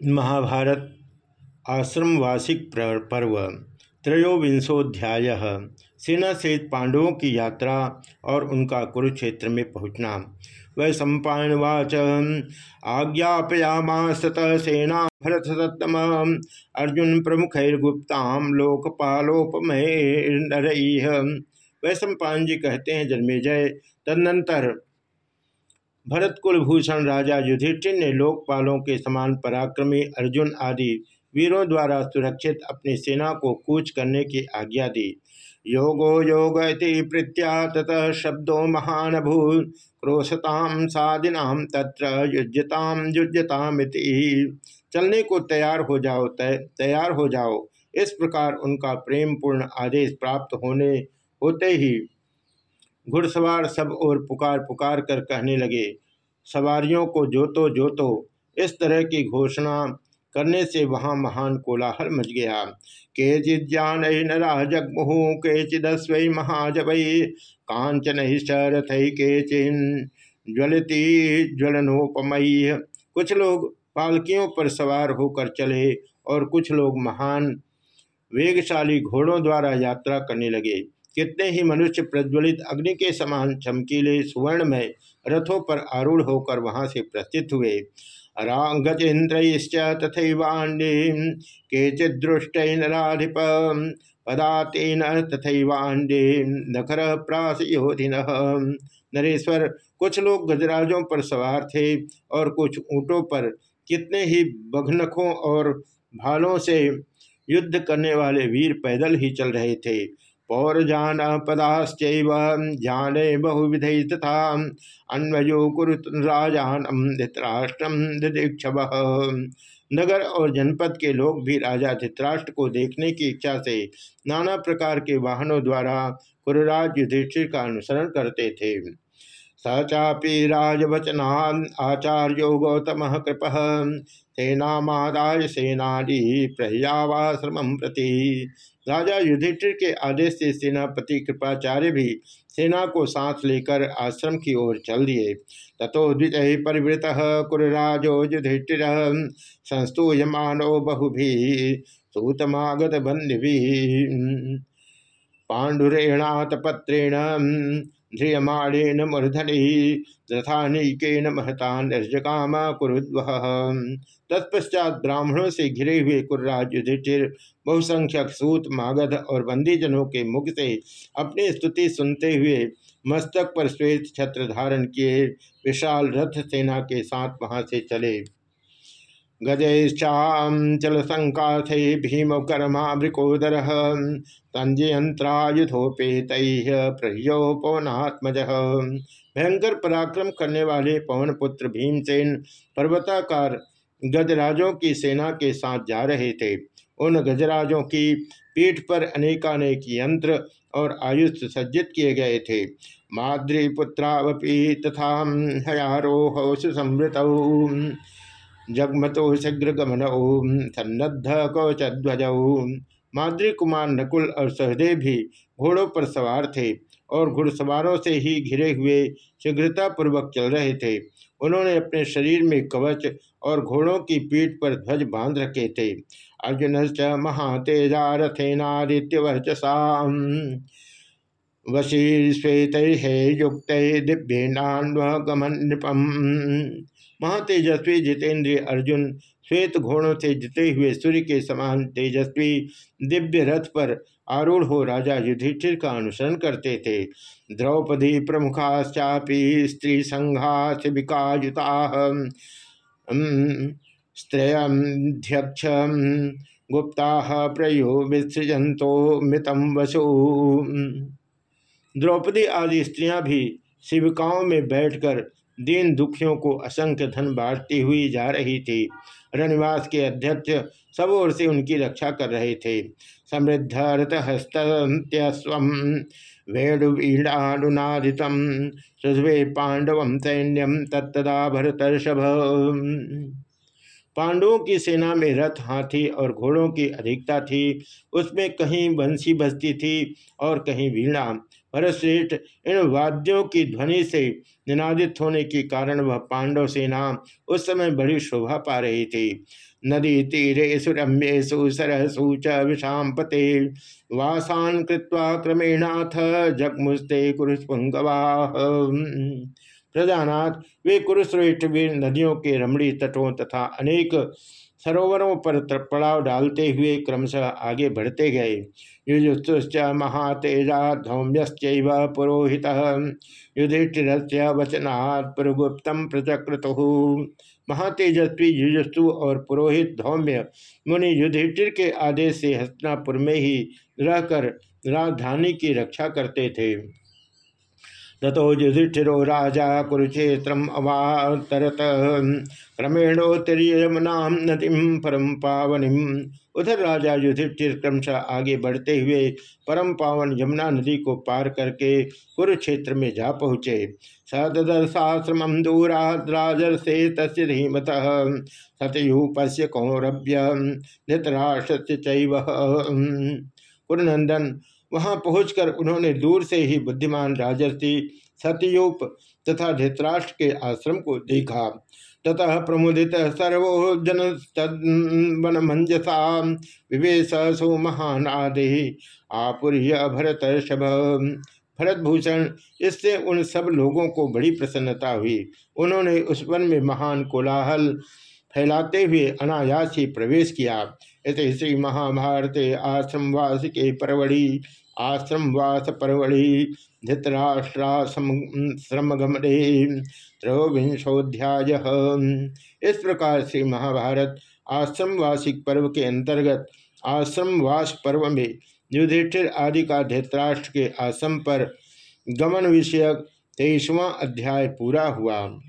महाभारत आश्रम वार्षिक पर्व त्रयोविंशोध्याय सेना सहित पांडवों की यात्रा और उनका कुरुक्षेत्र में पहुँचना। वै सम्पावाच आज्ञापयामासत सेना भरत सत्तम अर्जुन प्रमुखैर्गुप्ता लोकपालोपमय वै सम्पान जी कहते हैं, जन्मेजय, तदनंतर भरत कुलभूषण राजा युधिष्ठिर ने लोकपालों के समान पराक्रमी अर्जुन आदि वीरों द्वारा सुरक्षित अपनी सेना को कूच करने की आज्ञा दी। योगो योग प्रीत्या ततः शब्दों महान भू क्रोशताम सादिनाम तत्र युज्यताम युज्यताम चलने को तैयार हो जाओ तैयार हो जाओ। इस प्रकार उनका प्रेम पूर्ण आदेश प्राप्त होने, होते ही घुड़सवार सब और पुकार पुकार कर कहने लगे, सवारियों को जोतो जोतो, इस तरह की घोषणा करने से वहाँ महान कोलाहल मच गया। के चिज्ञान जगमुहु के चिदस्व महाजवई कांचन शरथ के चिन ज्वलती ज्वलनोपमयी कुछ लोग पालकियों पर सवार होकर चले और कुछ लोग महान वेगशाली घोड़ों द्वारा यात्रा करने लगे। कितने ही मनुष्य प्रज्वलित अग्नि के समान चमकीले सुवर्ण में रथों पर आरूढ़ होकर वहाँ से प्रस्थित हुए। रांगजेन्द्र तथैवाण्डी केचिदृष्ट नाधिप पदातेन तथैवाण्डी नखर प्रास योधिन नरेश्वर, कुछ लोग गजराजों पर सवार थे और कुछ ऊँटों पर कितने ही बघनखों और भालों से युद्ध करने वाले वीर पैदल ही चल रहे थे। पौरजान पदाश्च ध्यान बहुविध तथा अन्वयो कुरु धृतराष्ट्रम नगर और जनपद के लोग भी राजा धित्राष्ट्र को देखने की इच्छा से नाना प्रकार के वाहनों द्वारा कुरुराज युधिष्ठिर का अनुसरण करते थे। स चापी राजवचना आचार्यो गौतम कृप। सेनामादाय सेनानी प्रह्यावाश्रम प्रति। राजा युधिष्ठिर के आदेश से सेनापति कृपाचार्य भी सेना को साथ लेकर आश्रम की ओर चल दिए। तथो द्विजय परिवृत कुरराजो युधिष्ठिर संस्तूयमानो बहु सूतमागत बंधि पाण्डुरेणात पत्रेण ध्रियमाणेन मूर्धनि रथानीकेन महता निर्जकाम कुरुद्व तत्पश्चात ब्राह्मणों से घिरे हुए कुर्राज युधिष्ठिर, बहुसंख्यक सूत, मागध और बंदीजनों के मुख से अपनी स्तुति सुनते हुए मस्तक पर श्वेत छत्र धारण किए, विशाल रथ सेना के साथ वहाँ से चले। गजैश्चाचल संकाथ भीम कर्मावृकोदर तंजयंत्रायुधोपेत प्रह्यो पवनात्मज भयंकर पराक्रम करने वाले पवन पुत्र भीमसेन पर्वताकार गजराजों की सेना के साथ जा रहे थे। उन गजराजों की पीठ पर अनेकानेक यंत्र और आयुष सज्जित किए गए थे। माद्रीपुत्रावपी तथा हयारोह सुसमृत जगमतो शीघ्र गमन ओम सन्नद्ध कवचध्वज माद्री कुमार नकुल और सहदेव भी घोड़ों पर सवार थे और घुड़सवारों से ही घिरे हुए शीघ्रतापूर्वक चल रहे थे। उन्होंने अपने शरीर में कवच और घोड़ों की पीठ पर ध्वज बाँध रखे थे। अर्जुन च महातेजा रथेनादित्य वर्चसा वशी श्वेत हे युक्त दिव्येनान्वगमन नृपम महातेजस्वी जितेंद्रिय अर्जुन, श्वेत घोड़ों से जिते हुए सूर्य के समान तेजस्वी दिव्य रथ पर आरूढ़ हो राजा युधिष्ठिर का अनुसरण करते थे। द्रौपदी प्रमुखाश्चापी स्त्री संघाशिविकायुता स्त्रयध्यक्ष गुप्ता प्रयो विसृजंतो मितम वसु। द्रौपदी आदि स्त्रियाँ भी शिविकाओं में बैठकर दीन दुखियों को असंख्य धन बांटती हुई जा रही थी। रनिवास के अध्यक्ष सब ओर से उनकी रक्षा कर रहे थे। समृद्ध रथहस्तस्व वेणुवीणानुनादित सुध्वे पांडव सैन्यम तत्दा भरतर्षभ। पांडवों की सेना में रथ, हाथी और घोड़ों की अधिकता थी। उसमें कहीं बंसी बजती थी और कहीं वीणा। भरतश्रेष्ठ इन वाद्यों की ध्वनि से निनादित होने के कारण वह पांडव सेना उस समय बड़ी शोभा पा रही थी। नदी तीरे सुरम्येशु सरसु च विषाम पते वासान कृत्वा क्रमेणाथ जगमुस्ते कुरुस्पुंगवा प्रजानाथ, वे कुरुश्रेष्ठ वीर नदियों के रमणी तटों तथा अनेक सरोवरों पर पड़ाव डालते हुए क्रमशः आगे बढ़ते गए। युजुस्तुश्च महातेजा धौम्यश्च पुरोहित। युधिष्ठिर वचनात् पुरगुप्तम प्रचक्रतु। महातेजस्वी युजस्तु और पुरोहित धौम्य मुनि युधिष्ठिर के आदेश से हस्तिनापुर में ही रहकर राजधानी की रक्षा करते थे। ततो युधिष्ठिरो राजा कुरुक्षेत्र अवातरत। क्रमेणोत्तरीयमनाम नदीम परम पावनिम उधर राजा युधिष्ठिर क्रमशः आगे बढ़ते हुए परम पावन यमुना नदी को पार करके कुरुक्षेत्र में जा पहुँचे। सदर्शाश्रम दूराद्राजर से तस्य धीमत सतयूपस्य कौरभ्य धृतराष्ट्र कुरनंदन वहाँ पहुंचकर उन्होंने दूर से ही बुद्धिमान राजर्षि सतयुप तथा धृतराष्ट्र के आश्रम को देखा। ततः प्रमुदित सर्वो जन वन मंजसा विवेश सो महान आदि। आपुर्य भरत शभ भरत भूषण इससे उन सब लोगों को बड़ी प्रसन्नता हुई। उन्होंने उस वन में महान कोलाहल फैलाते हुए अनायास ही प्रवेश किया। इस श्री महाभारत आश्रमवास के परवड़ी, आश्रमवास परवड़ी धृतराष्ट्राश्रमगमने त्रयोविंशोध्याय इस प्रकार श्री महाभारत आश्रमवासिक पर्व के अंतर्गत आश्रमवास पर्व में युधिष्ठिर आदि का धृतराष्ट्र के आश्रम पर गमन विषयक तेईसवां अध्याय पूरा हुआ।